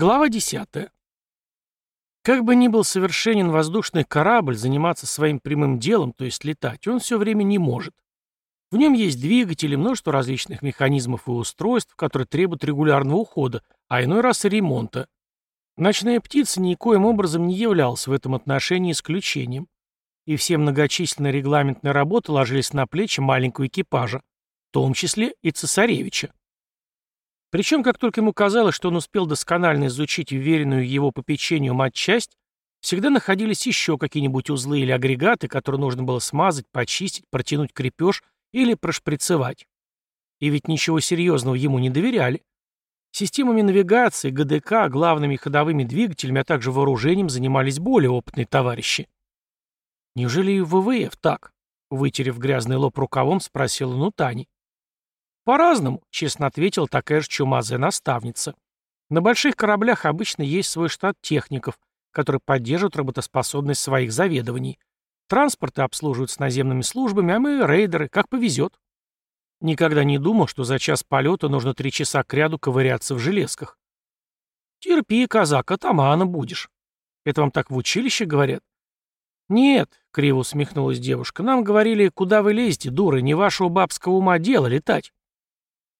Глава 10. Как бы ни был совершенен воздушный корабль, заниматься своим прямым делом, то есть летать, он все время не может. В нем есть двигатели, множество различных механизмов и устройств, которые требуют регулярного ухода, а иной раз и ремонта. Ночная птица никоим образом не являлась в этом отношении исключением. И все многочисленные регламентные работы ложились на плечи маленького экипажа, в том числе и цесаревича. Причем, как только ему казалось, что он успел досконально изучить уверенную его попечению матчасть, всегда находились еще какие-нибудь узлы или агрегаты, которые нужно было смазать, почистить, протянуть крепеж или прошприцевать. И ведь ничего серьезного ему не доверяли. Системами навигации, ГДК, главными ходовыми двигателями, а также вооружением занимались более опытные товарищи. Неужели и ВВФ так? Вытерев грязный лоб рукавом, спросил он у Тани. «По-разному», — честно ответила такая же чумазая наставница. «На больших кораблях обычно есть свой штат техников, которые поддерживают работоспособность своих заведований. Транспорты обслуживаются наземными службами, а мы — рейдеры, как повезет». Никогда не думал, что за час полета нужно три часа кряду ковыряться в железках. «Терпи, казак, атамана будешь». Это вам так в училище говорят? «Нет», — криво усмехнулась девушка, — «нам говорили, куда вы лезете, дуры, не вашего бабского ума дело летать».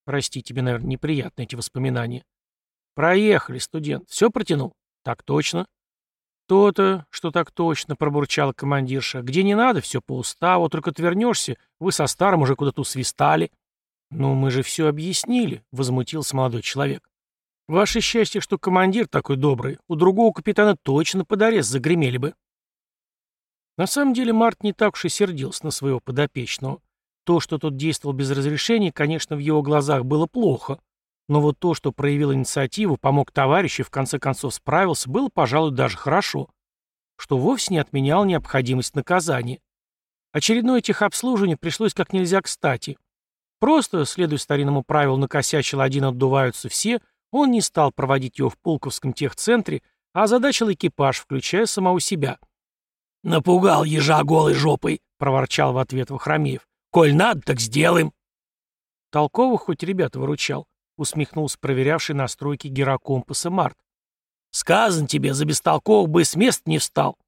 Прости, тебе, наверное, неприятны эти воспоминания. Проехали, студент. Все протянул? Так точно. То-то, что так точно, пробурчала командирша. Где не надо, все по уставу, только ты вы со старым уже куда-то усвистали. Ну, мы же все объяснили, возмутился молодой человек. Ваше счастье, что командир такой добрый. У другого капитана точно под арест загремели бы. На самом деле Март не так уж и сердился на своего подопечного. То, что тот действовал без разрешения, конечно, в его глазах было плохо. Но вот то, что проявил инициативу, помог товарищу и в конце концов справился, было, пожалуй, даже хорошо. Что вовсе не отменял необходимость наказания. Очередное техобслуживание пришлось как нельзя кстати. Просто, следуя старинному правилу «накосячил один, отдуваются все», он не стал проводить его в Пулковском техцентре, а озадачил экипаж, включая самого себя. «Напугал ежа голой жопой», — проворчал в ответ Вахромеев. Коль надо, так сделаем. Толково хоть ребята выручал, усмехнулся проверявший настройки гирокомпаса Март. Сказан тебе, за бестолковых бы с места не встал.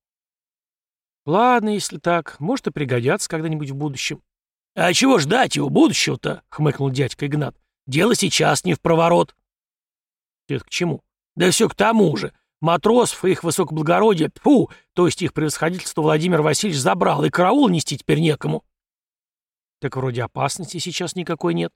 Ладно, если так, может и пригодятся когда-нибудь в будущем. А чего ждать его будущего-то? хмыкнул дядька Игнат. Дело сейчас не в проворот. Это к чему? Да все к тому же. Матросов и их высокоблагородие, фу, то есть их превосходительство Владимир Васильевич забрал, и караул нести теперь некому. Так вроде опасности сейчас никакой нет.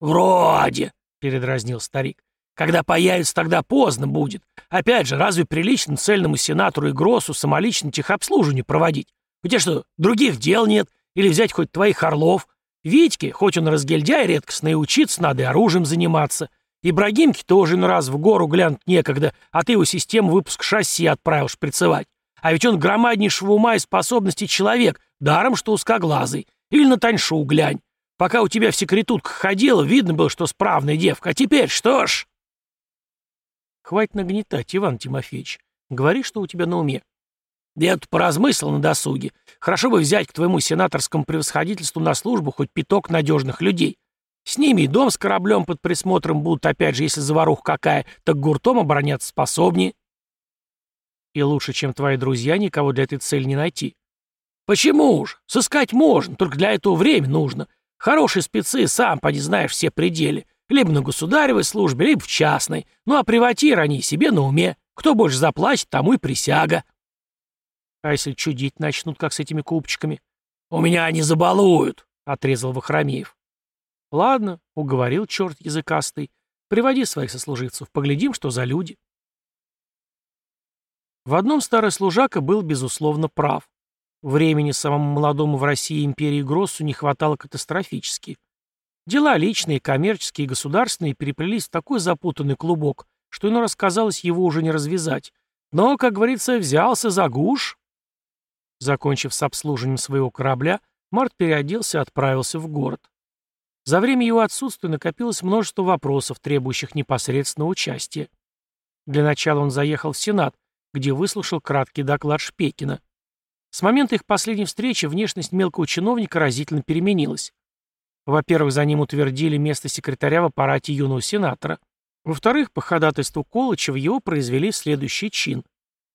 Вроде, передразнил старик. Когда появится, тогда поздно будет. Опять же, разве прилично цельному сенатору и Гроссу самолично техобслуживание проводить? У тебя что, других дел нет? Или взять хоть твоих орлов? Витьке, хоть он разгильдяй редкостный, учиться надо и оружием заниматься. Ибрагимке тоже на раз в гору глянуть некогда, а ты его систему выпуск шасси отправил шприцевать. А ведь он громаднейшего ума и способности человек, даром что узкоглазый. Или на Таньшу глянь. Пока у тебя в секретутках ходила, видно было, что справная девка. А теперь что ж?» «Хватит нагнетать, Иван Тимофеевич. Говори, что у тебя на уме». «Да я тут поразмыслил на досуге. Хорошо бы взять к твоему сенаторскому превосходительству на службу хоть пяток надежных людей. С ними и дом с кораблем под присмотром будут, опять же, если заварух какая, так гуртом обороняться способнее». «И лучше, чем твои друзья, никого для этой цели не найти. Почему уж? Сыскать можно, только для этого время нужно. Хорошие спецы, сам поди знаешь все пределы. Либо на государевой службе, либо в частной. Ну а приватир они себе на уме. Кто больше заплатит, тому и присяга. А если чудить начнут, как с этими купчиками? У меня они забалуют, — отрезал Вахромеев. Ладно, — уговорил черт языкастый. Приводи своих сослуживцев, поглядим, что за люди. В одном старый служака был, безусловно, прав. Времени самому молодому в России империи Гроссу не хватало катастрофически. Дела личные, коммерческие и государственные переплелись в такой запутанный клубок, что иной раз казалось его уже не развязать. Но, как говорится, взялся за гуш. Закончив с обслуживанием своего корабля, Март переоделся и отправился в город. За время его отсутствия накопилось множество вопросов, требующих непосредственного участия. Для начала он заехал в Сенат, где выслушал краткий доклад Шпекина. С момента их последней встречи внешность мелкого чиновника разительно переменилась. Во-первых, за ним утвердили место секретаря в аппарате юного сенатора. Во-вторых, по ходатайству Колычева его произвели в следующий чин.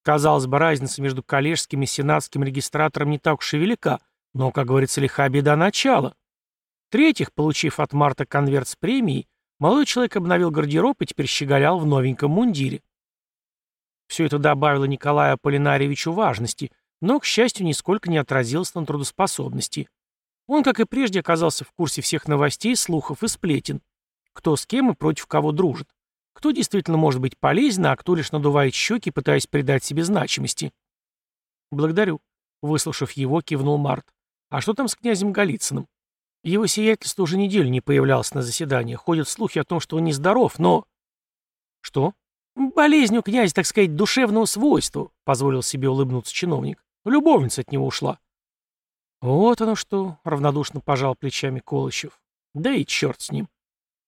Казалось бы, разница между коллежским и сенатским регистратором не так уж и велика, но, как говорится, лиха беда начала. В-третьих, получив от Марта конверт с премией, молодой человек обновил гардероб и теперь щеголял в новеньком мундире. Все это добавило Николаю Аполлинарьевичу важности, но, к счастью, нисколько не отразилось на трудоспособности. Он, как и прежде, оказался в курсе всех новостей, слухов и сплетен. Кто с кем и против кого дружит. Кто действительно может быть полезен, а кто лишь надувает щеки, пытаясь придать себе значимости. «Благодарю», — выслушав его, кивнул Март. «А что там с князем Голицыным?» Его сиятельство уже неделю не появлялось на заседании. Ходят слухи о том, что он нездоров, но... Что? Болезнь у князя, так сказать, душевного свойства, позволил себе улыбнуться чиновник. Любовница от него ушла. Вот оно что, равнодушно пожал плечами Колычев. Да и черт с ним.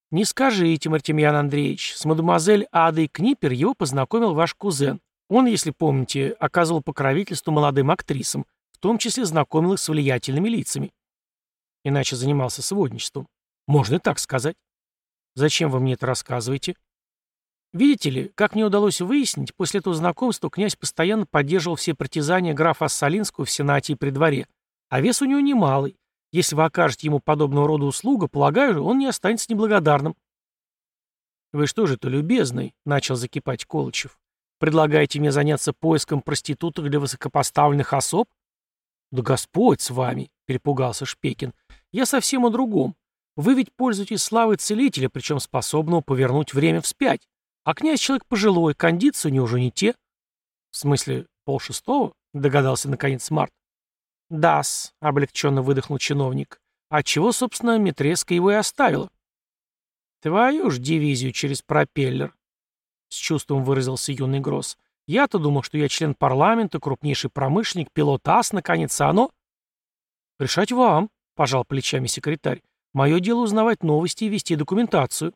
Не скажите, Мартемьян Андреевич, с мадемуазель Адой Книпер его познакомил ваш кузен. Он, если помните, оказывал покровительство молодым актрисам, в том числе знакомил их с влиятельными лицами. Иначе занимался сводничеством. Можно и так сказать. Зачем вы мне это рассказываете? Видите ли, как мне удалось выяснить, после этого знакомства князь постоянно поддерживал все притязания графа Ассалинского в Сенате и при дворе, а вес у него немалый. Если вы окажете ему подобного рода услугу, полагаю, он не останется неблагодарным. «Вы что же, то любезный?» — начал закипать Колычев. «Предлагаете мне заняться поиском проституток для высокопоставленных особ?» «Да Господь с вами!» — перепугался Шпекин. «Я совсем о другом. Вы ведь пользуетесь славой целителя, причем способного повернуть время вспять. А князь человек пожилой, кондиции у него уже не те». «В смысле, полшестого?» — догадался наконец Март. «Да-с», — облегченно выдохнул чиновник. «А чего, собственно, Митреска его и оставила?» «Твою ж дивизию через пропеллер», — с чувством выразился юный Гросс. Я-то думал, что я член парламента, крупнейший промышленник, пилот АС, наконец, а оно... Решать вам, пожал плечами секретарь. Мое дело узнавать новости и вести документацию.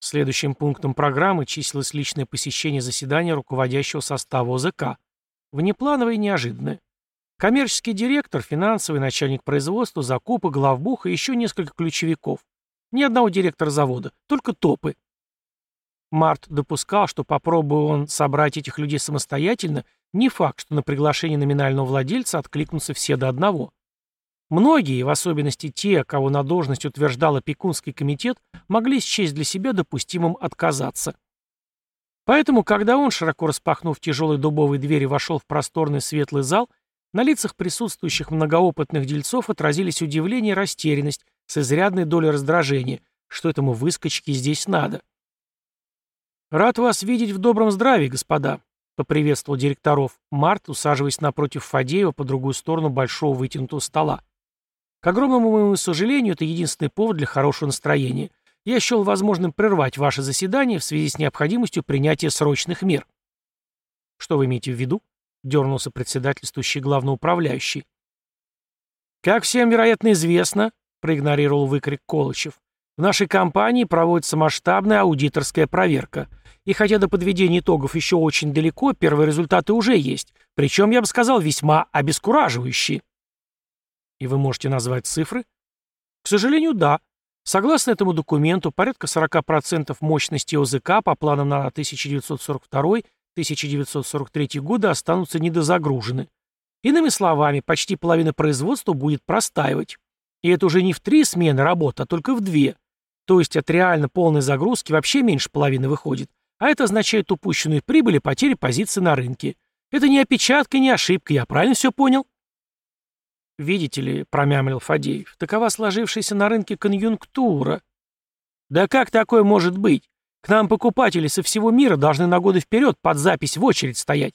Следующим пунктом программы числилось личное посещение заседания руководящего состава ОЗК. Внеплановое и неожиданное. Коммерческий директор, финансовый начальник производства, закупок, главбух и еще несколько ключевиков. Ни одного директора завода, только топы. Март допускал, что попробуя он собрать этих людей самостоятельно, не факт, что на приглашение номинального владельца откликнутся все до одного. Многие, в особенности те, кого на должность утверждал опекунский комитет, могли счесть для себя допустимым отказаться. Поэтому, когда он, широко распахнув тяжелые дубовые двери, вошел в просторный светлый зал, на лицах присутствующих многоопытных дельцов отразились удивление и растерянность с изрядной долей раздражения, что этому выскочке здесь надо. «Рад вас видеть в добром здравии, господа», — поприветствовал директоров Март, усаживаясь напротив Фадеева по другую сторону большого вытянутого стола. «К огромному моему сожалению, это единственный повод для хорошего настроения. Я счел возможным прервать ваше заседание в связи с необходимостью принятия срочных мер». «Что вы имеете в виду?» — дернулся председательствующий главноуправляющий. «Как всем, вероятно, известно», — проигнорировал выкрик Колычев, в нашей компании проводится масштабная аудиторская проверка. И хотя до подведения итогов еще очень далеко, первые результаты уже есть. Причем, я бы сказал, весьма обескураживающие. И вы можете назвать цифры? К сожалению, да. Согласно этому документу, порядка 40% мощности ОЗК по планам на 1942-1943 годы останутся недозагружены. Иными словами, почти половина производства будет простаивать. И это уже не в три смены работы, а только в две. То есть от реально полной загрузки вообще меньше половины выходит. А это означает упущенную прибыль и потери позиции на рынке. Это не опечатка, не ошибка, я правильно все понял? Видите ли, промямлил Фадеев, такова сложившаяся на рынке конъюнктура. Да как такое может быть? К нам покупатели со всего мира должны на годы вперед под запись в очередь стоять.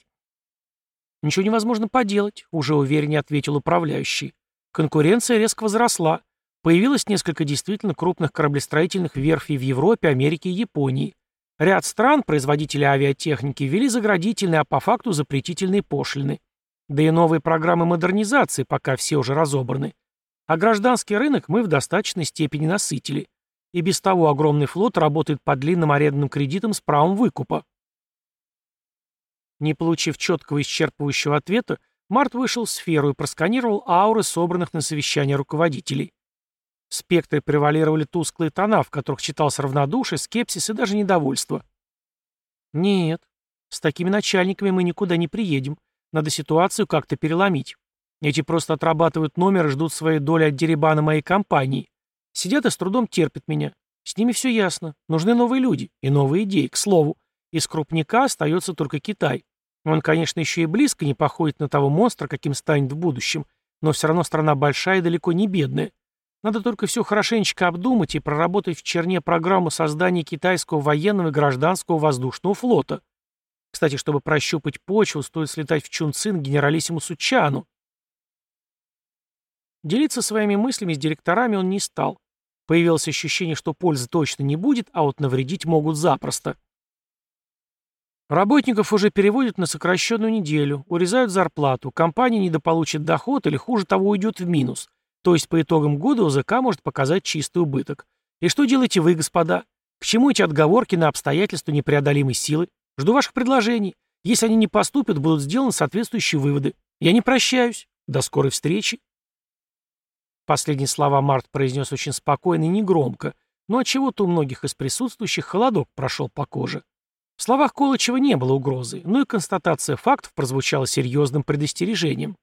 Ничего невозможно поделать, уже увереннее ответил управляющий. Конкуренция резко возросла. Появилось несколько действительно крупных кораблестроительных верфей в Европе, Америке и Японии. Ряд стран, производители авиатехники, ввели заградительные, а по факту запретительные пошлины. Да и новые программы модернизации пока все уже разобраны. А гражданский рынок мы в достаточной степени насытили. И без того огромный флот работает по длинным арендным кредитам с правом выкупа. Не получив четкого исчерпывающего ответа, Март вышел в сферу и просканировал ауры собранных на совещании руководителей. В спектре превалировали тусклые тона, в которых читался равнодушие, скепсис и даже недовольство. Нет, с такими начальниками мы никуда не приедем. Надо ситуацию как-то переломить. Эти просто отрабатывают номер и ждут своей доли от деребана моей компании. Сидят и с трудом терпят меня. С ними все ясно. Нужны новые люди и новые идеи. К слову, из крупника остается только Китай. Он, конечно, еще и близко не походит на того монстра, каким станет в будущем, но все равно страна большая и далеко не бедная. Надо только все хорошенечко обдумать и проработать в черне программу создания китайского военного и гражданского воздушного флота. Кстати, чтобы прощупать почву, стоит слетать в Чунцин генералиссимусу Чану. Делиться своими мыслями с директорами он не стал. Появилось ощущение, что пользы точно не будет, а вот навредить могут запросто. Работников уже переводят на сокращенную неделю, урезают зарплату, компания недополучит доход или, хуже того, уйдет в минус. То есть по итогам года ОЗК может показать чистый убыток. И что делаете вы, господа? К чему эти отговорки на обстоятельства непреодолимой силы? Жду ваших предложений. Если они не поступят, будут сделаны соответствующие выводы. Я не прощаюсь. До скорой встречи. Последние слова Март произнес очень спокойно и негромко, но отчего-то у многих из присутствующих холодок прошел по коже. В словах Колычева не было угрозы, но и констатация фактов прозвучала серьезным предостережением.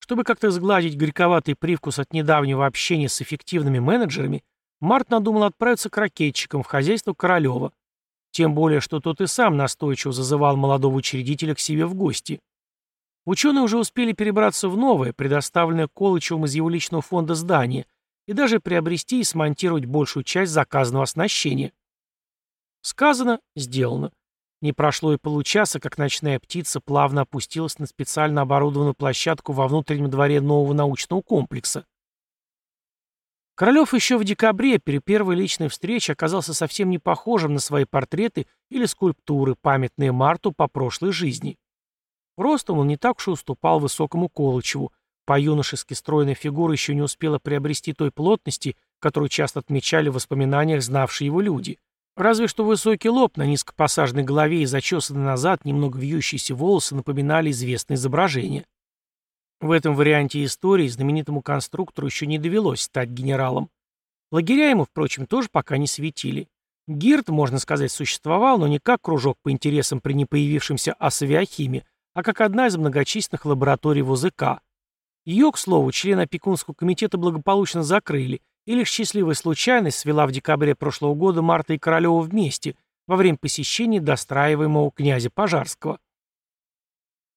Чтобы как-то сгладить горьковатый привкус от недавнего общения с эффективными менеджерами, Март надумал отправиться к ракетчикам в хозяйство Королева. Тем более, что тот и сам настойчиво зазывал молодого учредителя к себе в гости. Ученые уже успели перебраться в новое, предоставленное Колычевым из его личного фонда здание, и даже приобрести и смонтировать большую часть заказанного оснащения. Сказано, сделано. Не прошло и получаса, как ночная птица плавно опустилась на специально оборудованную площадку во внутреннем дворе нового научного комплекса. Королев еще в декабре при первой личной встрече оказался совсем не похожим на свои портреты или скульптуры, памятные Марту по прошлой жизни. Ростом он не так уж и уступал высокому Колычеву, по-юношески стройная фигура еще не успела приобрести той плотности, которую часто отмечали в воспоминаниях знавшие его люди – Разве что высокий лоб на низкопосаженной голове и зачесанные назад немного вьющиеся волосы напоминали известное изображение. В этом варианте истории знаменитому конструктору еще не довелось стать генералом. Лагеря ему, впрочем, тоже пока не светили. ГИРД, можно сказать, существовал, но не как кружок по интересам при непоявившемся асавиахиме, а как одна из многочисленных лабораторий УЗК. Ее, к слову, члены опекунского комитета благополучно закрыли, и лишь счастливая случайность свела в декабре прошлого года Марта и Королева вместе во время посещения достраиваемого князя Пожарского.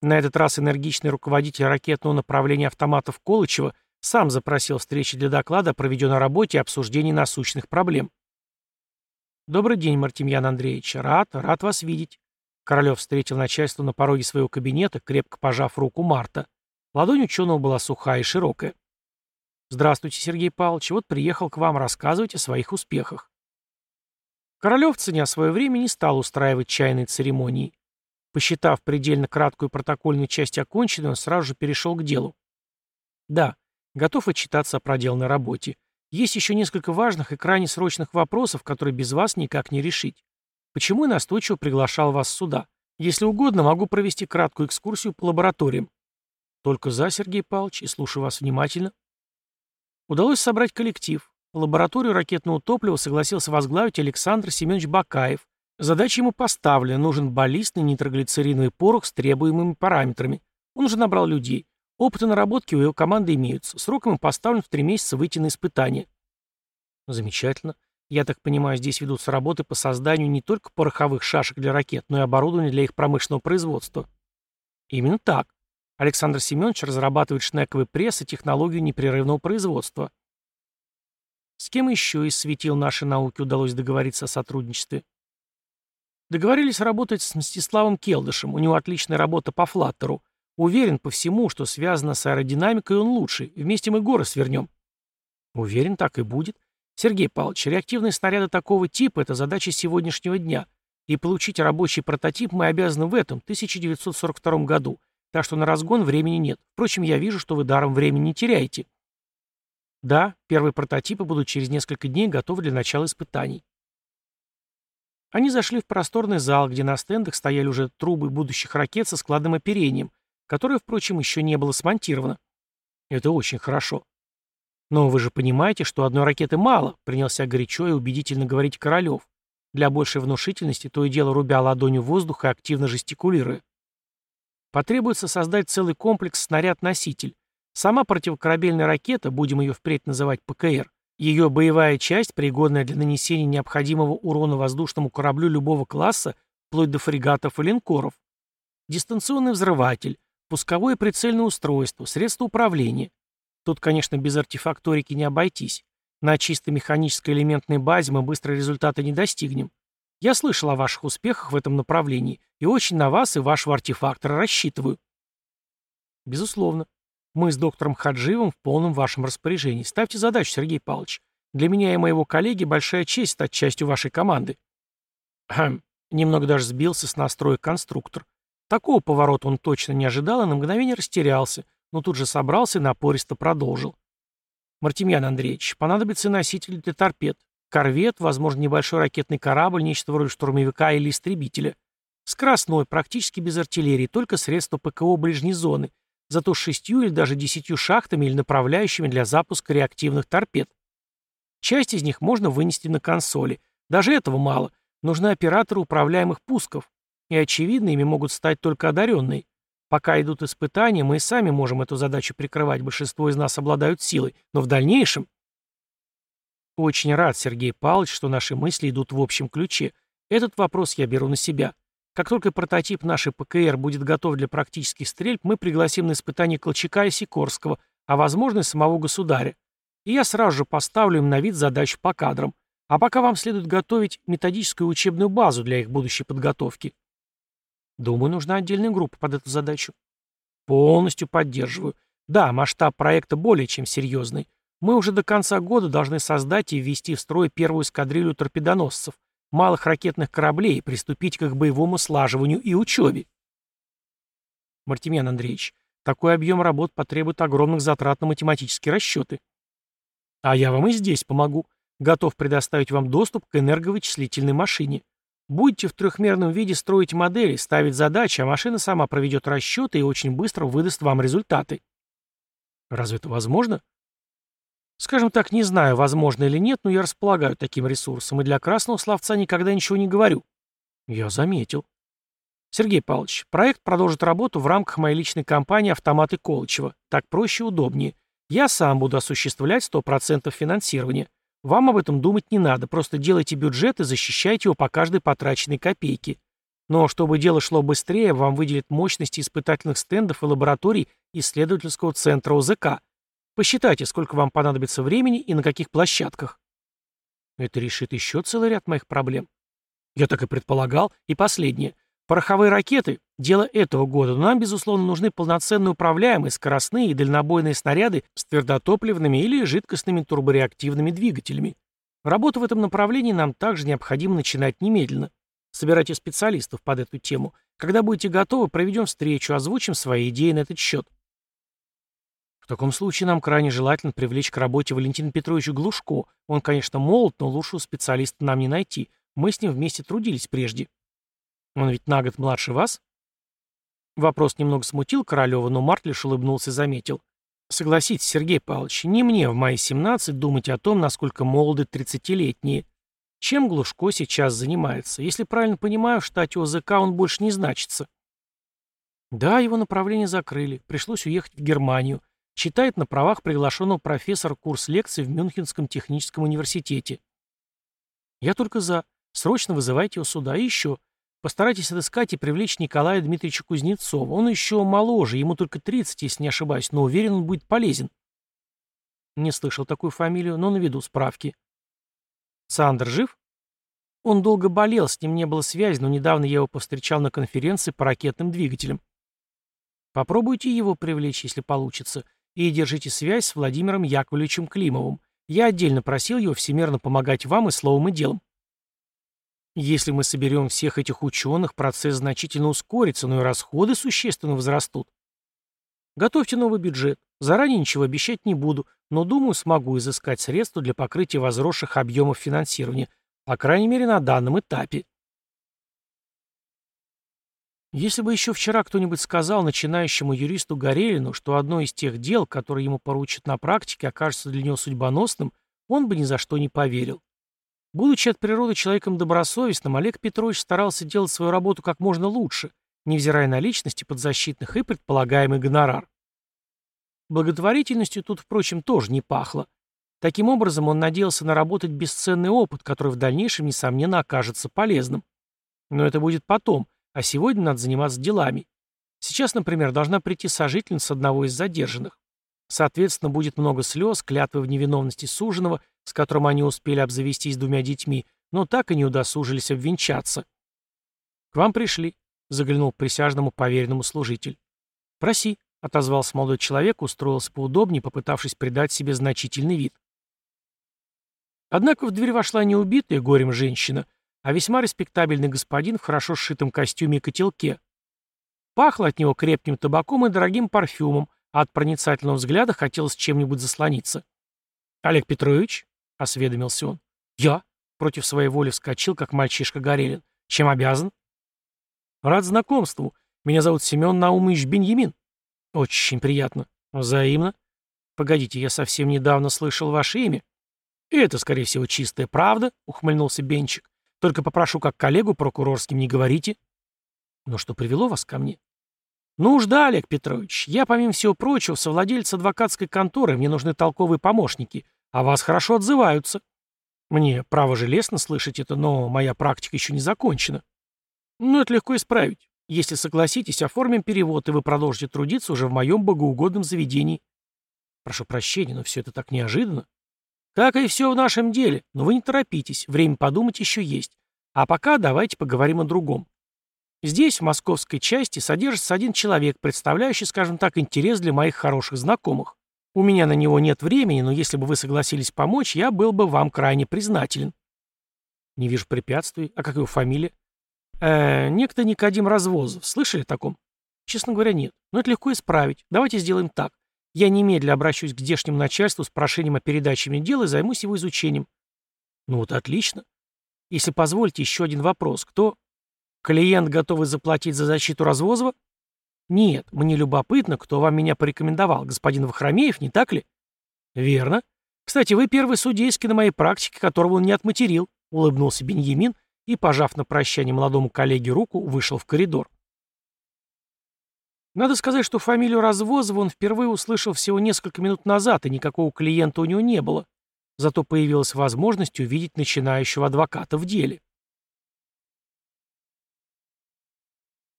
На этот раз энергичный руководитель ракетного направления автоматов Колычева сам запросил встречи для доклада о проведенной работе и обсуждении насущных проблем. «Добрый день, Мартемьян Андреевич. Рад, рад вас видеть». Королев встретил начальство на пороге своего кабинета, крепко пожав руку Марта. Ладонь ученого была сухая и широкая. «Здравствуйте, Сергей Павлович. Вот приехал к вам рассказывать о своих успехах». Королев, ценя свое время, не стал устраивать чайные церемонии. Посчитав предельно краткую протокольную часть оконченной, он сразу же перешел к делу. «Да, готов отчитаться о проделанной работе. Есть еще несколько важных и крайне срочных вопросов, которые без вас никак не решить. Почему я настойчиво приглашал вас сюда? Если угодно, могу провести краткую экскурсию по лабораториям. Только за, Сергей Павлович, и слушаю вас внимательно. Удалось собрать коллектив. Лабораторию ракетного топлива согласился возглавить Александр Семенович Бакаев. Задача ему поставлена, нужен баллистный нитроглицериновый порох с требуемыми параметрами. Он уже набрал людей. Опыты наработки у его команды имеются. Срок ему поставлен в три месяца выйти на испытание. Замечательно. Я так понимаю, здесь ведутся работы по созданию не только пороховых шашек для ракет, но и оборудования для их промышленного производства. Именно так. Александр Семенович разрабатывает шнековый пресс и технологию непрерывного производства. С кем еще из светил нашей науки удалось договориться о сотрудничестве? Договорились работать с Мстиславом Келдышем, у него отличная работа по флаттеру. Уверен по всему, что связано с аэродинамикой он лучший, вместе мы горы свернем. Уверен, так и будет. Сергей Павлович, реактивные снаряды такого типа – это задача сегодняшнего дня, и получить рабочий прототип мы обязаны в этом, 1942 году – так что на разгон времени нет. Впрочем, я вижу, что вы даром времени не теряете. Да, первые прототипы будут через несколько дней готовы для начала испытаний. Они зашли в просторный зал, где на стендах стояли уже трубы будущих ракет со складным оперением, которое, впрочем, еще не было смонтировано. Это очень хорошо. Но вы же понимаете, что одной ракеты мало, принялся горячо и убедительно говорить Королев. Для большей внушительности то и дело рубя ладонью воздух и активно жестикулируя. Потребуется создать целый комплекс снаряд-носитель. Сама противокорабельная ракета, будем ее впредь называть ПКР, ее боевая часть, пригодная для нанесения необходимого урона воздушному кораблю любого класса, вплоть до фрегатов и линкоров. Дистанционный взрыватель, пусковое прицельное устройство, средство управления. Тут, конечно, без артефакторики не обойтись. На чисто механической элементной базе мы быстро результата не достигнем. Я слышал о ваших успехах в этом направлении и очень на вас и вашего артефактора рассчитываю. Безусловно. Мы с доктором Хаджиевым в полном вашем распоряжении. Ставьте задачу, Сергей Павлович. Для меня и моего коллеги большая честь стать частью вашей команды. Хм, немного даже сбился с настроя конструктор. Такого поворота он точно не ожидал и на мгновение растерялся, но тут же собрался и напористо продолжил. Мартемьян Андреевич, понадобится носитель для торпед. Корвет, возможно, небольшой ракетный корабль, нечто вроде штурмовика или истребителя. Скоростной, практически без артиллерии, только средства ПКО ближней зоны, зато шестью или даже десятью шахтами или направляющими для запуска реактивных торпед. Часть из них можно вынести на консоли. Даже этого мало. Нужны операторы управляемых пусков. И, очевидно, ими могут стать только одаренные. Пока идут испытания, мы и сами можем эту задачу прикрывать, большинство из нас обладают силой. Но в дальнейшем... Очень рад, Сергей Павлович, что наши мысли идут в общем ключе. Этот вопрос я беру на себя. Как только прототип нашей ПКР будет готов для практических стрельб, мы пригласим на испытание Колчака и Сикорского, а возможно и самого государя. И я сразу же поставлю им на вид задачу по кадрам. А пока вам следует готовить методическую учебную базу для их будущей подготовки. Думаю, нужна отдельная группа под эту задачу. Полностью поддерживаю. Да, масштаб проекта более чем серьезный. Мы уже до конца года должны создать и ввести в строй первую эскадрилью торпедоносцев, малых ракетных кораблей и приступить к их боевому слаживанию и учебе. Мартемьян Андреевич, такой объем работ потребует огромных затрат на математические расчеты. А я вам и здесь помогу. Готов предоставить вам доступ к энерговычислительной машине. Будете в трехмерном виде строить модели, ставить задачи, а машина сама проведет расчеты и очень быстро выдаст вам результаты. Разве это возможно? Скажем так, не знаю, возможно или нет, но я располагаю таким ресурсом, и для красного словца никогда ничего не говорю. Я заметил. Сергей Павлович, проект продолжит работу в рамках моей личной компании «Автоматы Колычева». Так проще и удобнее. Я сам буду осуществлять 100% финансирования. Вам об этом думать не надо, просто делайте бюджет и защищайте его по каждой потраченной копейке. Но чтобы дело шло быстрее, вам выделят мощности испытательных стендов и лабораторий исследовательского центра ОЗК – Посчитайте, сколько вам понадобится времени и на каких площадках. Это решит еще целый ряд моих проблем. Я так и предполагал. И последнее. Пороховые ракеты – дело этого года, но нам, безусловно, нужны полноценно управляемые, скоростные и дальнобойные снаряды с твердотопливными или жидкостными турбореактивными двигателями. Работу в этом направлении нам также необходимо начинать немедленно. Собирайте специалистов под эту тему. Когда будете готовы, проведем встречу, озвучим свои идеи на этот счет. В таком случае нам крайне желательно привлечь к работе Валентина Петровича Глушко. Он, конечно, молод, но лучшего специалиста нам не найти. Мы с ним вместе трудились прежде. Он ведь на год младше вас? Вопрос немного смутил Королева, но Март лишь улыбнулся и заметил. Согласитесь, Сергей Павлович, не мне в мои 17 думать о том, насколько молоды 30-летние. Чем Глушко сейчас занимается? Если правильно понимаю, в штате ОЗК он больше не значится. Да, его направление закрыли. Пришлось уехать в Германию. Читает на правах приглашенного профессора курс лекций в Мюнхенском техническом университете. Я только за. Срочно вызывайте его сюда. И еще. Постарайтесь отыскать и привлечь Николая Дмитриевича Кузнецова. Он еще моложе, ему только 30, если не ошибаюсь, но уверен, он будет полезен. Не слышал такую фамилию, но наведу справки. Сандер жив? Он долго болел, с ним не было связи, но недавно я его повстречал на конференции по ракетным двигателям. Попробуйте его привлечь, если получится. И держите связь с Владимиром Яковлевичем Климовым. Я отдельно просил его всемерно помогать вам и словом, и делом. Если мы соберем всех этих ученых, процесс значительно ускорится, но и расходы существенно возрастут. Готовьте новый бюджет. Заранее ничего обещать не буду, но думаю, смогу изыскать средства для покрытия возросших объемов финансирования, по крайней мере, на данном этапе. Если бы еще вчера кто-нибудь сказал начинающему юристу Горелину, что одно из тех дел, которые ему поручат на практике, окажется для него судьбоносным, он бы ни за что не поверил. Будучи от природы человеком добросовестным, Олег Петрович старался делать свою работу как можно лучше, невзирая на личности подзащитных и предполагаемый гонорар. Благотворительностью тут, впрочем, тоже не пахло. Таким образом, он надеялся наработать бесценный опыт, который в дальнейшем, несомненно, окажется полезным. Но это будет потом, а сегодня надо заниматься делами. Сейчас, например, должна прийти сожительница одного из задержанных. Соответственно, будет много слез, клятвы в невиновности суженого, с которым они успели обзавестись двумя детьми, но так и не удосужились обвенчаться. «К вам пришли», — заглянул к присяжному поверенному служитель. «Проси», — отозвался молодой человек, устроился поудобнее, попытавшись придать себе значительный вид. Однако в дверь вошла не убитая горем женщина, а весьма респектабельный господин в хорошо сшитом костюме и котелке. Пахло от него крепким табаком и дорогим парфюмом, а от проницательного взгляда хотелось чем-нибудь заслониться. «Олег Петрович?» — осведомился он. «Я?» — против своей воли вскочил, как мальчишка Горелин. «Чем обязан?» «Рад знакомству. Меня зовут Семен Наумович Беньямин». «Очень приятно. Взаимно. Погодите, я совсем недавно слышал ваше имя». «Это, скорее всего, чистая правда», — ухмыльнулся Бенчик. Только попрошу как коллегу прокурорским не говорите. Но что привело вас ко мне? Ну уж да, Олег Петрович, я, помимо всего прочего, совладелец адвокатской конторы, мне нужны толковые помощники, а вас хорошо отзываются. Мне, право же, лестно слышать это, но моя практика еще не закончена. Ну, это легко исправить. Если согласитесь, оформим перевод, и вы продолжите трудиться уже в моем богоугодном заведении. Прошу прощения, но все это так неожиданно. Как и все в нашем деле, но вы не торопитесь, время подумать еще есть. А пока давайте поговорим о другом. Здесь, в московской части, содержится один человек, представляющий, скажем так, интерес для моих хороших знакомых. У меня на него нет времени, но если бы вы согласились помочь, я был бы вам крайне признателен. Не вижу препятствий. А как его фамилия? Э, некто Никодим Развозов. Слышали о таком? Честно говоря, нет. Но это легко исправить. Давайте сделаем так. Я немедля обращусь к здешнему начальству с прошением о передаче мне дела и займусь его изучением. Ну вот отлично. Если позволите, еще один вопрос. Кто? Клиент готовый заплатить за защиту развозова? Нет, мне любопытно, кто вам меня порекомендовал. Господин Вахромеев, не так ли? Верно. Кстати, вы первый судейский на моей практике, которого он не отматерил, улыбнулся Беньямин и, пожав на прощание молодому коллеге руку, вышел в коридор. Надо сказать, что фамилию Развозова он впервые услышал всего несколько минут назад, и никакого клиента у него не было. Зато появилась возможность увидеть начинающего адвоката в деле.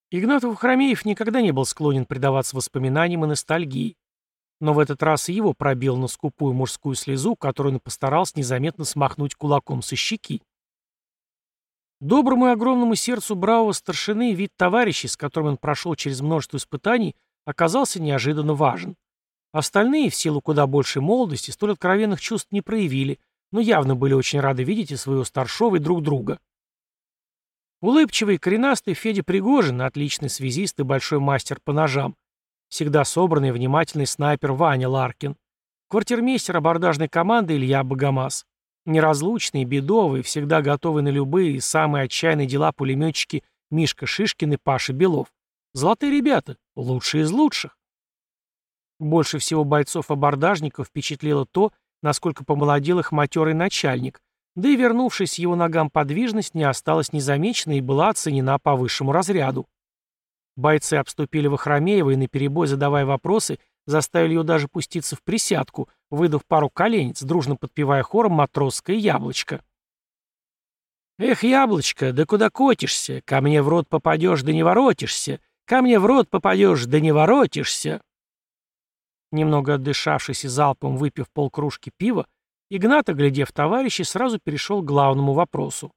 Игнатов Хромеев никогда не был склонен предаваться воспоминаниям и ностальгии. Но в этот раз его пробил на скупую мужскую слезу, которую он постарался незаметно смахнуть кулаком со щеки. Доброму и огромному сердцу бравого старшины вид товарищей, с которым он прошел через множество испытаний, оказался неожиданно важен. Остальные, в силу куда большей молодости, столь откровенных чувств не проявили, но явно были очень рады видеть и своего старшего, и друг друга. Улыбчивый, коренастый Федя Пригожин, отличный связист и большой мастер по ножам. Всегда собранный и внимательный снайпер Ваня Ларкин. Квартирмейстер абордажной команды Илья Богомаз. Неразлучные, бедовые, всегда готовые на любые самые отчаянные дела пулеметчики Мишка Шишкин и Паша Белов. Золотые ребята, лучшие из лучших. Больше всего бойцов-абордажников впечатлило то, насколько помолодел их матерый начальник, да и вернувшись его ногам подвижность не осталась незамеченной и была оценена по высшему разряду. Бойцы обступили Вахромеева и наперебой задавая вопросы, заставили ее даже пуститься в присядку, выдав пару коленец, дружно подпевая хором матросское яблочко. «Эх, яблочко, да куда котишься? Ко мне в рот попадешь, да не воротишься. Ко мне в рот попадешь, да не воротишься». Немного отдышавшись и залпом выпив полкружки пива, Игнат, оглядев товарищей, сразу перешел к главному вопросу.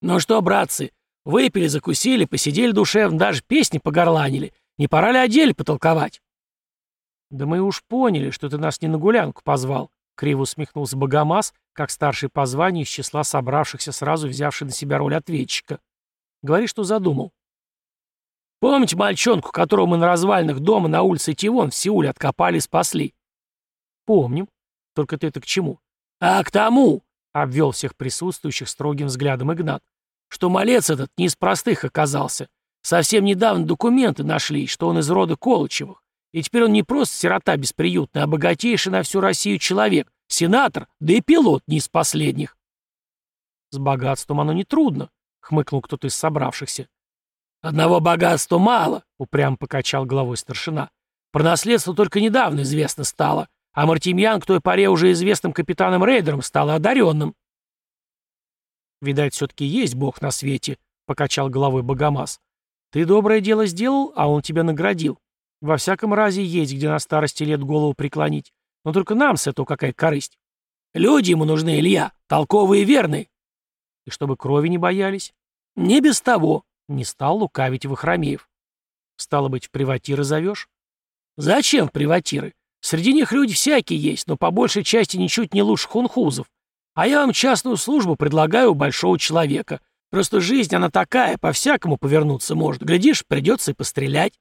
«Ну что, братцы, выпили, закусили, посидели душевно, даже песни погорланили. Не пора ли о деле потолковать?» «Да мы уж поняли, что ты нас не на гулянку позвал», — криво усмехнулся Богомаз, как старший по званию из числа собравшихся, сразу взявший на себя роль ответчика. «Говори, что задумал». «Помните мальчонку, которого мы на развалинах дома на улице Тивон в Сеуле откопали и спасли?» «Помним. Только ты это к чему?» «А к тому», — обвел всех присутствующих строгим взглядом Игнат, «что малец этот не из простых оказался. Совсем недавно документы нашли, что он из рода Колычевых. И теперь он не просто сирота бесприютная, а богатейший на всю Россию человек, сенатор, да и пилот не из последних. С богатством оно нетрудно, хмыкнул кто-то из собравшихся. Одного богатства мало, упрям покачал головой старшина. Про наследство только недавно известно стало, а Мартемьян к той поре уже известным капитаном-рейдером стал одаренным. Видать, все-таки есть бог на свете, покачал головой Богомаз. Ты доброе дело сделал, а он тебя наградил. Во всяком разе есть, где на старости лет голову преклонить. Но только нам с этого какая корысть. Люди ему нужны, Илья, толковые и верные. И чтобы крови не боялись. Не без того. Не стал лукавить Вахромеев. Стало быть, в приватиры зовешь? Зачем в приватиры? Среди них люди всякие есть, но по большей части ничуть не лучше хунхузов. А я вам частную службу предлагаю у большого человека. Просто жизнь, она такая, по-всякому повернуться может. Глядишь, придется и пострелять.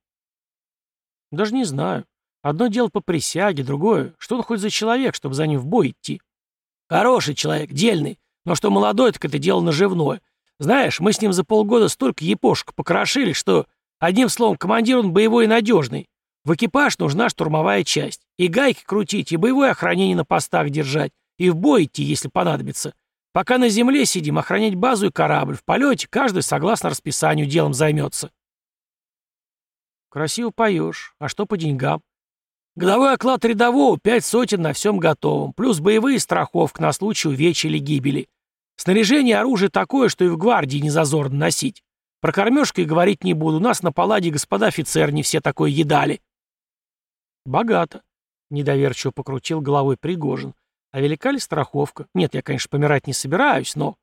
Даже не знаю. Одно дело по присяге, другое, что он хоть за человек, чтобы за ним в бой идти. Хороший человек, дельный, но что молодой, так это дело наживное. Знаешь, мы с ним за полгода столько епошек покрошили, что, одним словом, командир он боевой и надежный. В экипаж нужна штурмовая часть. И гайки крутить, и боевое охранение на постах держать, и в бой идти, если понадобится. Пока на земле сидим, охранять базу и корабль. В полете каждый, согласно расписанию, делом займется. Красиво поешь. А что по деньгам? Годовой оклад рядового — пять сотен на всем готовом, плюс боевые страховка на случай увечья или гибели. Снаряжение оружия такое, что и в гвардии не зазорно носить. Про кормежкой говорить не буду, у нас на паладе господа офицеры не все такое едали. Богато. Недоверчиво покрутил головой Пригожин. А велика ли страховка? Нет, я, конечно, помирать не собираюсь, но...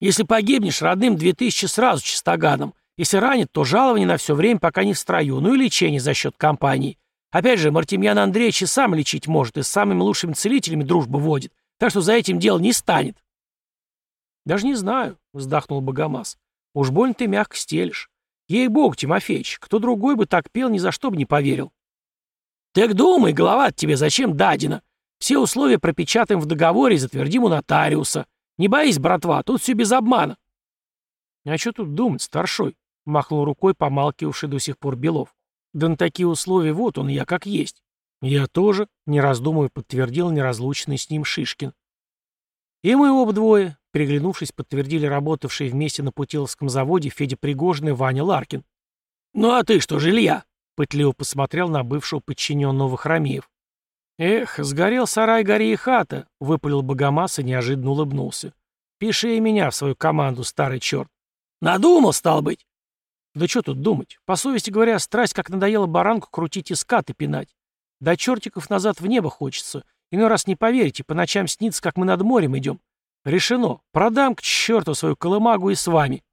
Если погибнешь, родным две тысячи сразу чистоганом. Если ранит, то жалование на все время, пока не в строю, ну и лечение за счет компании. Опять же, Мартемьян Андреевич и сам лечить может, и с самыми лучшими целителями дружбу водит, так что за этим дело не станет. «Даже не знаю», — вздохнул Богомаз. «Уж больно ты мягко стелишь. Ей-богу, Тимофеич, кто другой бы так пел, ни за что бы не поверил». «Так думай, голова тебе зачем дадена? Все условия пропечатаем в договоре и затвердим у нотариуса. Не боись, братва, тут все без обмана». «А что тут думать, старшой?» — махнул рукой помалкивавший до сих пор Белов. «Да на такие условия вот он, я как есть». «Я тоже», — не раздумывая, подтвердил неразлучный с ним Шишкин. И мы оба двое, переглянувшись, подтвердили работавшие вместе на Путиловском заводе Федя Пригожин и Ваня Ларкин. «Ну а ты что, жилья?» — пытливо посмотрел на бывшего подчиненного Вахромеев. «Эх, сгорел сарай, гори и хата», — выпалил Богомаз и неожиданно улыбнулся. «Пиши и меня в свою команду, старый черт. Надумал, стал быть? Да что тут думать? По совести говоря, страсть как надоела баранку крутить и скаты пинать. До чертиков назад в небо хочется. Иной раз не поверите, по ночам снится, как мы над морем идем. Решено. Продам к черту свою колымагу и с вами.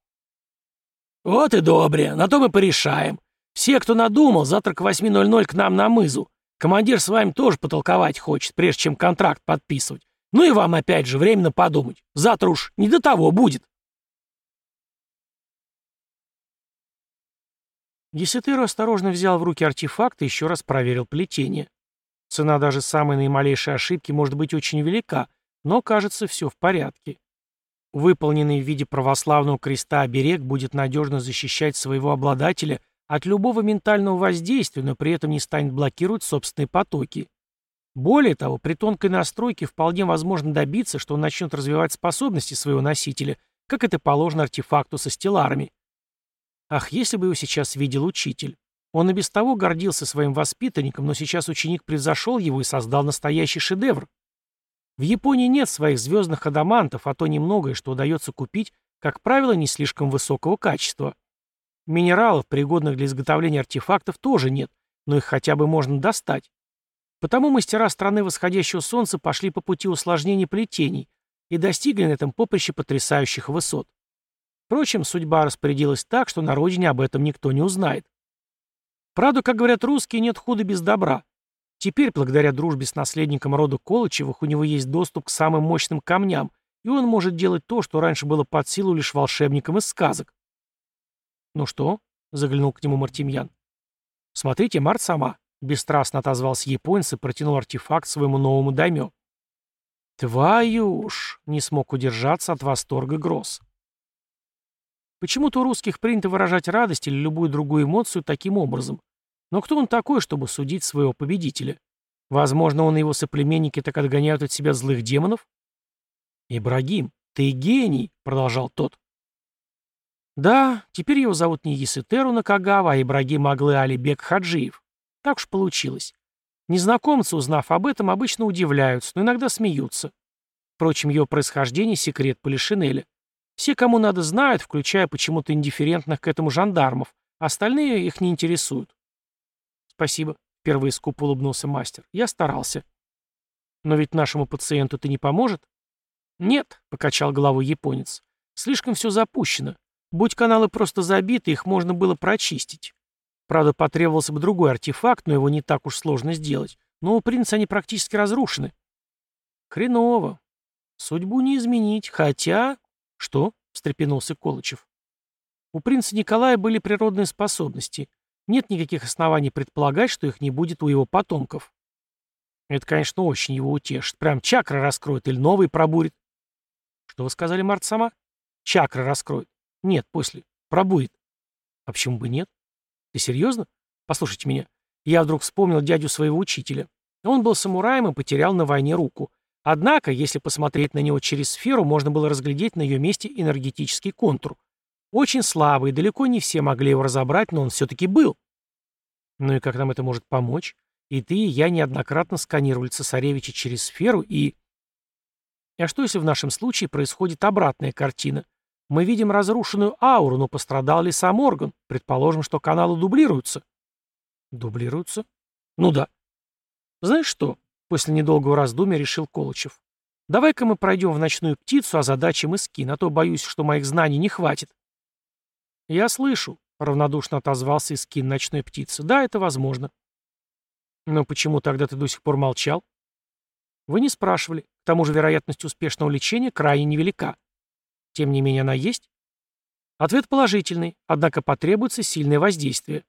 Вот и добре. На то мы порешаем. Все, кто надумал, завтра к 8.00 к нам на мызу. Командир с вами тоже потолковать хочет, прежде чем контракт подписывать. Ну и вам опять же временно подумать. Завтра уж не до того будет. Есетыру осторожно взял в руки артефакт и еще раз проверил плетение. Цена даже самой наималейшей ошибки может быть очень велика, но, кажется, все в порядке. Выполненный в виде православного креста оберег будет надежно защищать своего обладателя от любого ментального воздействия, но при этом не станет блокировать собственные потоки. Более того, при тонкой настройке вполне возможно добиться, что он начнет развивать способности своего носителя, как это положено артефакту со стелларами. Ах, если бы его сейчас видел учитель. Он и без того гордился своим воспитанником, но сейчас ученик превзошел его и создал настоящий шедевр. В Японии нет своих звездных адамантов, а то немногое, что удается купить, как правило, не слишком высокого качества. Минералов, пригодных для изготовления артефактов, тоже нет, но их хотя бы можно достать. Потому мастера страны восходящего солнца пошли по пути усложнений плетений и достигли на этом поприще потрясающих высот. Впрочем, судьба распорядилась так, что на родине об этом никто не узнает. Правда, как говорят русские, нет худа без добра. Теперь, благодаря дружбе с наследником рода Колычевых, у него есть доступ к самым мощным камням, и он может делать то, что раньше было под силу лишь волшебникам из сказок. «Ну что?» — заглянул к нему Мартемьян. «Смотрите, Март сама», — бесстрастно отозвался японец и протянул артефакт своему новому даймё. «Твою ж!» — не смог удержаться от восторга Гросс. Почему-то у русских принято выражать радость или любую другую эмоцию таким образом. Но кто он такой, чтобы судить своего победителя? Возможно, он и его соплеменники так отгоняют от себя злых демонов? «Ибрагим, ты гений!» — продолжал тот. Да, теперь его зовут не Есетеру Накагава, а Ибрагим Аглы Алибек Хаджиев. Так уж получилось. Незнакомцы, узнав об этом, обычно удивляются, но иногда смеются. Впрочем, его происхождение — секрет Полишинеля. Все, кому надо, знают, включая почему-то индифферентных к этому жандармов, остальные их не интересуют. «Спасибо», — впервые скупо улыбнулся мастер. «Я старался». «Но ведь нашему пациенту это не поможет?» «Нет», — покачал головой японец. «Слишком все запущено. Будь каналы просто забиты, их можно было прочистить. Правда, потребовался бы другой артефакт, но его не так уж сложно сделать. Но у принца они практически разрушены». «Хреново. Судьбу не изменить, хотя...» «Что?» — встрепенулся Колычев. «У принца Николая были природные способности. Нет никаких оснований предполагать, что их не будет у его потомков. Это, конечно, очень его утешит. Прям чакры раскроет или новый пробурит. Что вы сказали, Март сама? Чакры раскроет. Нет, после. Пробурит. А почему бы нет? Ты серьезно? Послушайте меня. Я вдруг вспомнил дядю своего учителя. Он был самураем и потерял на войне руку. Однако, если посмотреть на него через сферу, можно было разглядеть на ее месте энергетический контур. Очень слабый, далеко не все могли его разобрать, но он все-таки был. Ну и как нам это может помочь? И ты, и я неоднократно сканировали цесаревича через сферу и... А что, если в нашем случае происходит обратная картина? Мы видим разрушенную ауру, но пострадал ли сам орган? Предположим, что каналы дублируются. Дублируются? Ну да. Знаешь что? После недолгого раздумья решил Колычев. «Давай-ка мы пройдем в ночную птицу, а задачи мы скин, а то боюсь, что моих знаний не хватит». «Я слышу», — равнодушно отозвался Искин ночной птицы. «Да, это возможно». «Но почему тогда ты до сих пор молчал?» «Вы не спрашивали. К тому же вероятность успешного лечения крайне невелика. Тем не менее она есть?» Ответ положительный, однако потребуется сильное воздействие.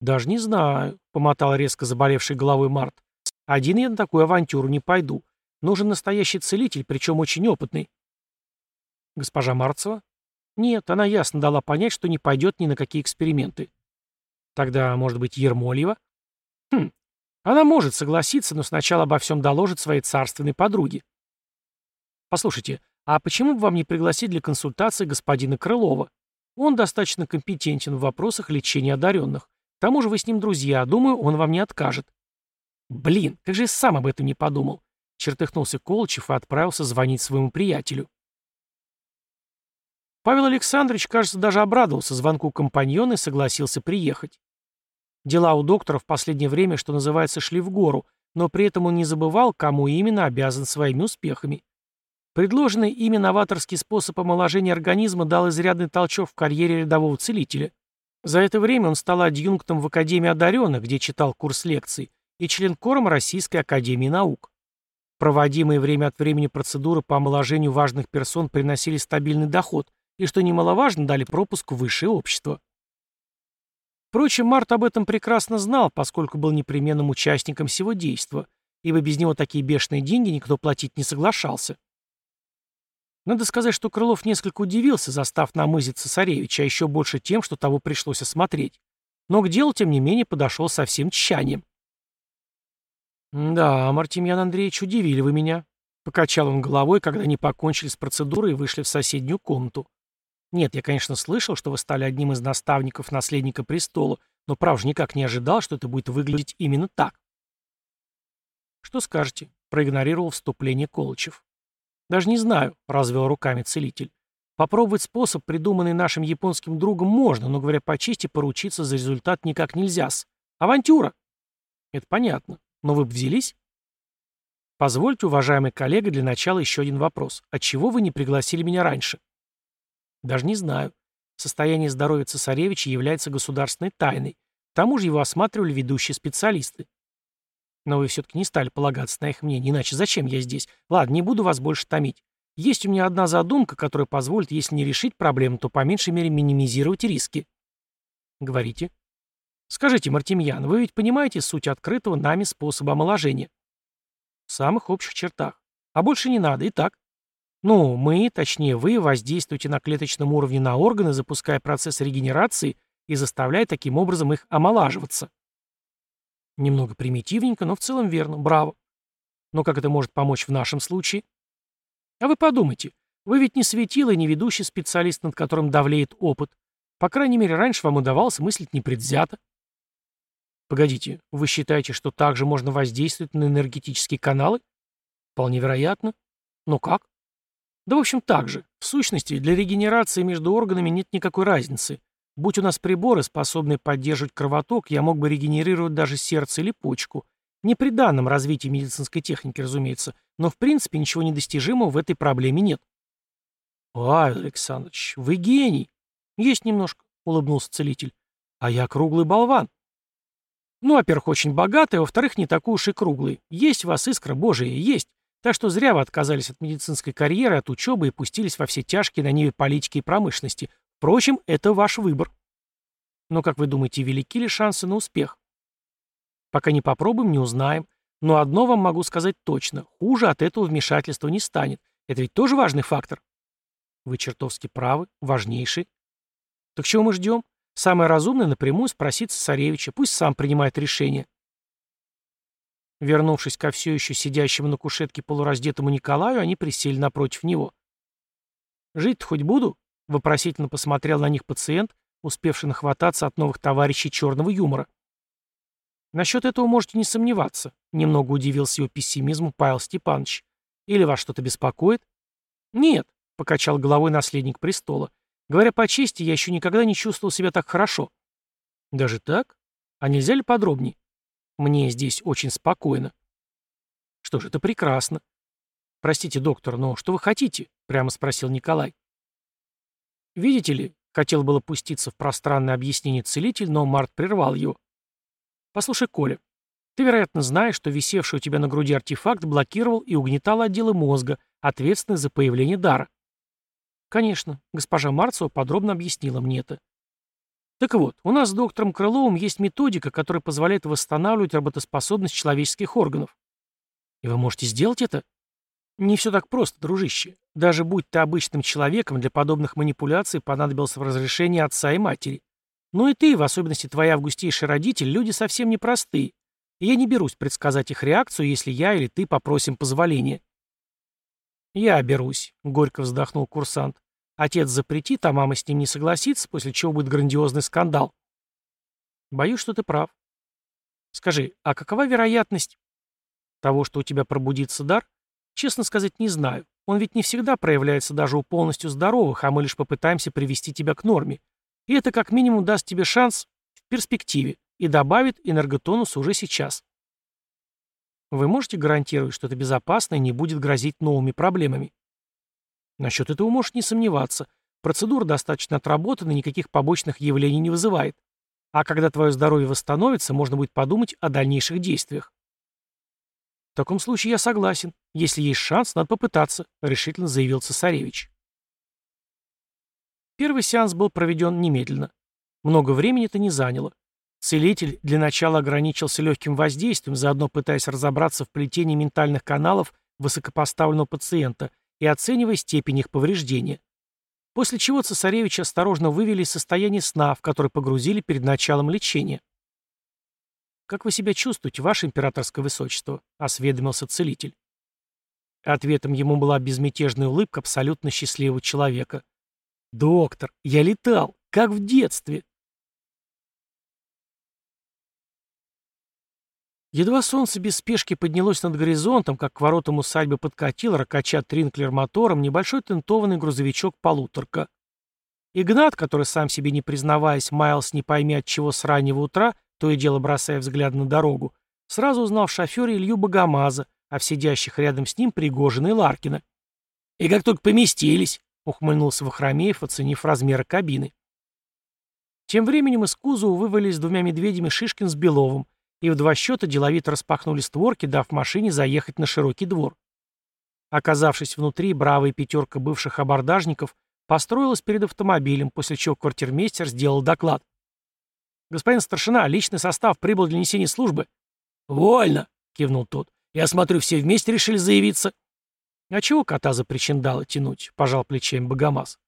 «Даже не знаю», — помотал резко заболевший головой Март. Один я на такую авантюру не пойду. Нужен настоящий целитель, причем очень опытный. Госпожа Марцева? Нет, она ясно дала понять, что не пойдет ни на какие эксперименты. Тогда, может быть, Ермольева? Хм, она может согласиться, но сначала обо всем доложит своей царственной подруге. Послушайте, а почему бы вам не пригласить для консультации господина Крылова? Он достаточно компетентен в вопросах лечения одаренных. К тому же вы с ним друзья, думаю, он вам не откажет. «Блин, как же я сам об этом не подумал!» Чертыхнулся Колычев и отправился звонить своему приятелю. Павел Александрович, кажется, даже обрадовался звонку компаньона и согласился приехать. Дела у доктора в последнее время, что называется, шли в гору, но при этом он не забывал, кому именно обязан своими успехами. Предложенный ими новаторский способ омоложения организма дал изрядный толчок в карьере рядового целителя. За это время он стал адъюнктом в Академии одаренных, где читал курс лекций, и член кором Российской Академии Наук. Проводимые время от времени процедуры по омоложению важных персон приносили стабильный доход и, что немаловажно, дали пропуск в высшее общество. Впрочем, Март об этом прекрасно знал, поскольку был непременным участником всего действа, ибо без него такие бешеные деньги никто платить не соглашался. Надо сказать, что Крылов несколько удивился, застав на мызе цесаревича, а еще больше тем, что того пришлось осмотреть. Но к делу, тем не менее, подошел со всем тщанием. «Да, Мартемьян Андреевич, удивили вы меня», — покачал он головой, когда они покончили с процедурой и вышли в соседнюю комнату. «Нет, я, конечно, слышал, что вы стали одним из наставников наследника престола, но, правда, никак не ожидал, что это будет выглядеть именно так». «Что скажете?» — проигнорировал вступление Колычев. «Даже не знаю», — развел руками целитель. «Попробовать способ, придуманный нашим японским другом, можно, но, говоря по чести, поручиться за результат никак нельзя-с. Авантюра!» «Это понятно. Но вы бы взялись? Позвольте, уважаемый коллега, для начала еще один вопрос. Отчего вы не пригласили меня раньше? Даже не знаю. Состояние здоровья цесаревича является государственной тайной. К тому же его осматривали ведущие специалисты. Но вы все-таки не стали полагаться на их мнение, иначе зачем я здесь? Ладно, не буду вас больше томить. Есть у меня одна задумка, которая позволит, если не решить проблему, то по меньшей мере минимизировать риски. Говорите. Скажите, Мартемьян, вы ведь понимаете суть открытого нами способа омоложения? В самых общих чертах. А больше не надо, и так. Ну, мы, точнее вы, воздействуете на клеточном уровне на органы, запуская процесс регенерации и заставляя таким образом их омолаживаться. Немного примитивненько, но в целом верно. Браво. Но как это может помочь в нашем случае? А вы подумайте. Вы ведь не светило и не ведущий специалист, над которым давлеет опыт. По крайней мере, раньше вам удавалось мыслить непредвзято. Погодите, вы считаете, что также можно воздействовать на энергетические каналы? Вполне вероятно. Но как? Да, в общем, так же. В сущности, для регенерации между органами нет никакой разницы. Будь у нас приборы, способные поддерживать кровоток, я мог бы регенерировать даже сердце или почку. Не при данном развитии медицинской техники, разумеется, но в принципе ничего недостижимого в этой проблеме нет. «Павел Александрович, вы гений!» «Есть немножко», — улыбнулся целитель. «А я круглый болван». «Ну, во-первых, очень богатый, а во-вторых, не такой уж и круглый. Есть у вас искра Божия, есть. Так что зря вы отказались от медицинской карьеры, от учебы и пустились во все тяжкие на ниве политики и промышленности. Впрочем, это ваш выбор. Но, как вы думаете, велики ли шансы на успех? Пока не попробуем, не узнаем. Но одно вам могу сказать точно. Хуже от этого вмешательства не станет. Это ведь тоже важный фактор. Вы чертовски правы. Важнейший. Так чего мы ждем? Самое разумное напрямую спросить цесаревича. Пусть сам принимает решение. Вернувшись ко все еще сидящему на кушетке полураздетому Николаю, они присели напротив него. «Жить-то хоть буду?» — вопросительно посмотрел на них пациент, успевший нахвататься от новых товарищей черного юмора. «Насчет этого можете не сомневаться», — немного удивился его пессимизму Павел Степанович. «Или вас что-то беспокоит?» «Нет», — покачал головой наследник престола. «Говоря по чести, я еще никогда не чувствовал себя так хорошо». «Даже так? А нельзя ли подробнее?» «Мне здесь очень спокойно». «Что ж, это прекрасно». «Простите, доктор, но что вы хотите?» — прямо спросил Николай. «Видите ли, хотел было пуститься в пространное объяснение целитель, но Март прервал его. Послушай, Коля, ты, вероятно, знаешь, что висевший у тебя на груди артефакт блокировал и угнетал отделы мозга, ответственные за появление дара. Конечно, госпожа Марцева подробно объяснила мне это. Так вот, у нас с доктором Крыловым есть методика, которая позволяет восстанавливать работоспособность человеческих органов. И вы можете сделать это? Не все так просто, дружище. Даже будь ты обычным человеком, для подобных манипуляций понадобилось разрешение отца и матери. Ну и ты, в особенности твои августейшие родители, люди совсем непростые. И я не берусь предсказать их реакцию, если я или ты попросим позволения. «Я берусь», — горько вздохнул курсант. «Отец запретит, а мама с ним не согласится, после чего будет грандиозный скандал». «Боюсь, что ты прав». «Скажи, а какова вероятность того, что у тебя пробудится дар? Честно сказать, не знаю. Он ведь не всегда проявляется даже у полностью здоровых, а мы лишь попытаемся привести тебя к норме. И это как минимум даст тебе шанс в перспективе и добавит энерготонус уже сейчас. Вы можете гарантировать, что это безопасно и не будет грозить новыми проблемами? Насчет этого можешь не сомневаться. Процедура достаточно отработана, никаких побочных явлений не вызывает. А когда твое здоровье восстановится, можно будет подумать о дальнейших действиях. В таком случае я согласен. Если есть шанс, надо попытаться, решительно заявил цесаревич. Первый сеанс был проведен немедленно. Много времени это не заняло. Целитель для начала ограничился легким воздействием, заодно пытаясь разобраться в плетении ментальных каналов высокопоставленного пациента и оценивая степень их повреждения. После чего цесаревича осторожно вывели из состояния сна, в который погрузили перед началом лечения. «Как вы себя чувствуете, ваше императорское высочество?» — осведомился целитель. Ответом ему была безмятежная улыбка абсолютно счастливого человека. «Доктор, я летал, как в детстве!» Едва солнце без спешки поднялось над горизонтом, как к воротам усадьбы подкатил, ракача Тринклер мотором, небольшой тентованный грузовичок-полуторка. Игнат, который сам себе не признаваясь, маялся не пойми от чего с раннего утра, то и дело бросая взгляд на дорогу, сразу узнал в шофере Илью Богомаза, а в сидящих рядом с ним Пригожина и Ларкина. И как только поместились, — ухмыльнулся Вахромеев, оценив размеры кабины. Тем временем из кузова вывалились двумя медведями Шишкин с Беловым, и в два счета деловито распахнули створки, дав машине заехать на широкий двор. Оказавшись внутри, бравая пятерка бывших абордажников построилась перед автомобилем, после чего квартирмейстер сделал доклад. «Господин старшина, личный состав прибыл для несения службы». «Вольно!» — кивнул тот. «Я смотрю, все вместе решили заявиться». «А чего кота за причиндалы тянуть?» — пожал плечами Богомаз.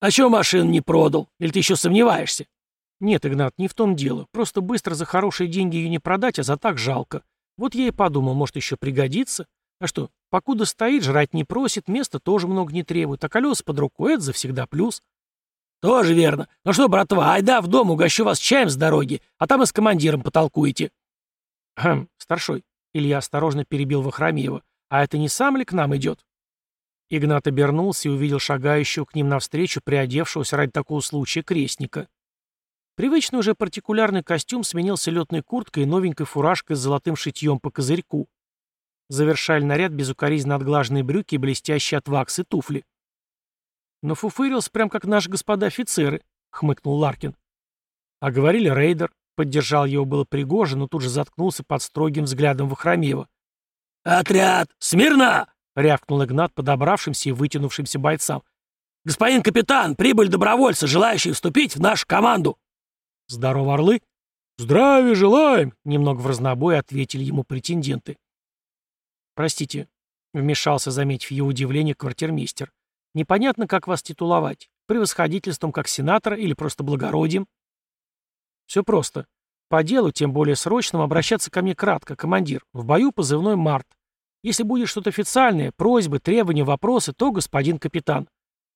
«А чего машину не продал? Или ты еще сомневаешься?» «Нет, Игнат, не в том дело. Просто быстро за хорошие деньги ее не продать, а за так жалко. Вот я и подумал, может, еще пригодится. А что, покуда стоит, жрать не просит, места тоже много не требует, а колеса под рукой — это завсегда плюс». «Тоже верно. Ну что, братва, айда в дом, угощу вас чаем с дороги, а там и с командиром потолкуете». «Хм, старшой». Илья осторожно перебил Вахрамеева. «А это не сам ли к нам идет?» Игнат обернулся и увидел шагающего к ним навстречу приодевшегося ради такого случая крестника. Привычный уже партикулярный костюм сменился летной курткой и новенькой фуражкой с золотым шитьем по козырьку. Завершали наряд безукоризненно отглаженные брюки и блестящие от ваксы туфли. «Нафуфырился прям как наши господа офицеры», — хмыкнул Ларкин. А говорили рейдер, поддержал его было Пригожин, но тут же заткнулся под строгим взглядом Вахромеева. «Отряд! Смирно!» — рявкнул Игнат подобравшимся и вытянувшимся бойцам. «Господин капитан, прибыль добровольца, желающие вступить в нашу команду!» «Здорово, орлы!» «Здравия желаем!» — немного в разнобой ответили ему претенденты. «Простите», — вмешался, заметив ее удивление, квартирмейстер. «Непонятно, как вас титуловать. Превосходительством как сенатора или просто благородием?» «Все просто. По делу, тем более срочному, обращаться ко мне кратко, командир. В бою позывной «Март». Если будет что-то официальное, просьбы, требования, вопросы, то господин капитан.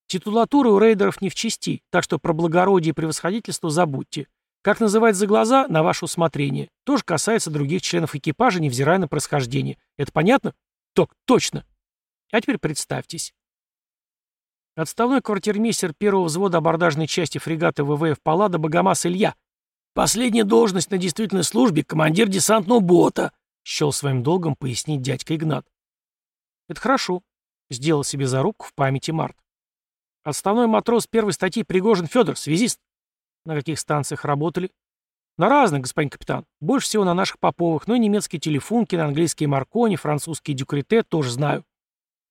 Титулатура у рейдеров не в чести, так что про благородие и превосходительство забудьте. Как называть за глаза, на ваше усмотрение. Тоже касается других членов экипажа, невзирая на происхождение. Это понятно? Так, точно. А теперь представьтесь. Отставной квартирмейстер первого взвода абордажной части фрегата ВВФ Паллада Богомаз Илья. Последняя должность на действительной службе — командир десантного бота, — счел своим долгом пояснить дядька Игнат. «Это хорошо», — сделал себе зарубку в памяти Март. «Отставной матрос первой статьи Пригожин Федор, связист». «На каких станциях работали?» «На разных, господин капитан. Больше всего на наших поповых, но и немецкие телефонки, на английские маркони, французские дюкрите тоже знаю».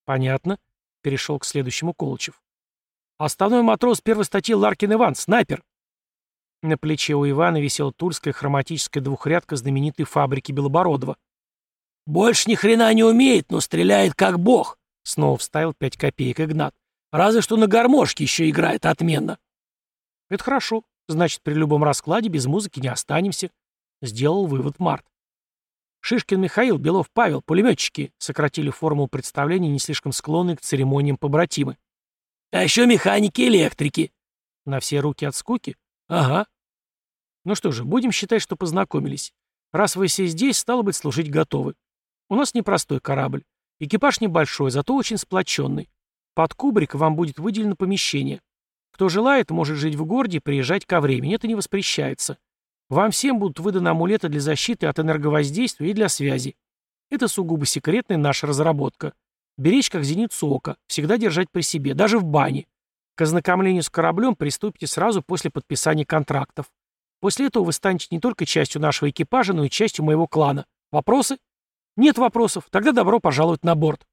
«Понятно», — перешел к следующему Колычев. «Основной матрос первой статьи Ларкин Иван, снайпер». На плече у Ивана висела тульская хроматическая двухрядка знаменитой фабрики Белобородова. «Больше ни хрена не умеет, но стреляет как бог», — снова вставил пять копеек Игнат. «Разве что на гармошке еще играет отменно». «Это хорошо. Значит, при любом раскладе без музыки не останемся», — сделал вывод Март. Шишкин Михаил, Белов Павел, пулеметчики сократили формулу представления, не слишком склонные к церемониям побратимы. «А еще механики-электрики». На все руки от скуки? «Ага». «Ну что же, будем считать, что познакомились. Раз вы все здесь, стало быть, служить готовы. У нас непростой корабль. Экипаж небольшой, зато очень сплоченный. Под кубрик вам будет выделено помещение. Кто желает, может жить в городе и приезжать ко времени. Это не воспрещается. Вам всем будут выданы амулеты для защиты от энерговоздействия и для связи. Это сугубо секретная наша разработка. Беречь как зеницу ока, всегда держать при себе, даже в бане. К ознакомлению с кораблем приступите сразу после подписания контрактов. После этого вы станете не только частью нашего экипажа, но и частью моего клана. Вопросы? Нет вопросов. Тогда добро пожаловать на борт.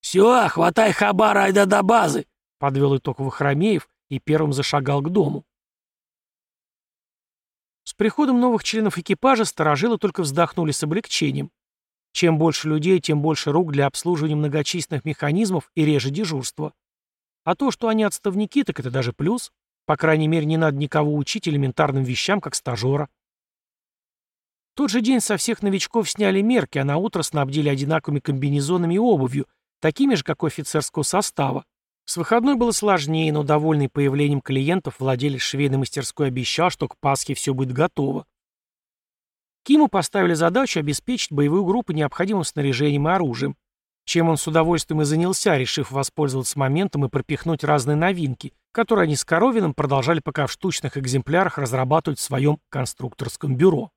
«Все, хватай хабара, айда до базы!» — подвел итог Вахромеев и первым зашагал к дому. С приходом новых членов экипажа сторожилы только вздохнули с облегчением. Чем больше людей, тем больше рук для обслуживания многочисленных механизмов и реже дежурства. А то, что они отставники, так это даже плюс. По крайней мере, не надо никого учить элементарным вещам, как стажера. В тот же день со всех новичков сняли мерки, а на утро снабдили одинаковыми комбинезонами и обувью, такими же, как у офицерского состава. С выходной было сложнее, но довольный появлением клиентов владелец швейной мастерской обещал, что к Пасхе все будет готово. Киму поставили задачу обеспечить боевую группу необходимым снаряжением и оружием чем он с удовольствием и занялся, решив воспользоваться моментом и пропихнуть разные новинки, которые они с Коровиным продолжали пока в штучных экземплярах разрабатывать в своем конструкторском бюро.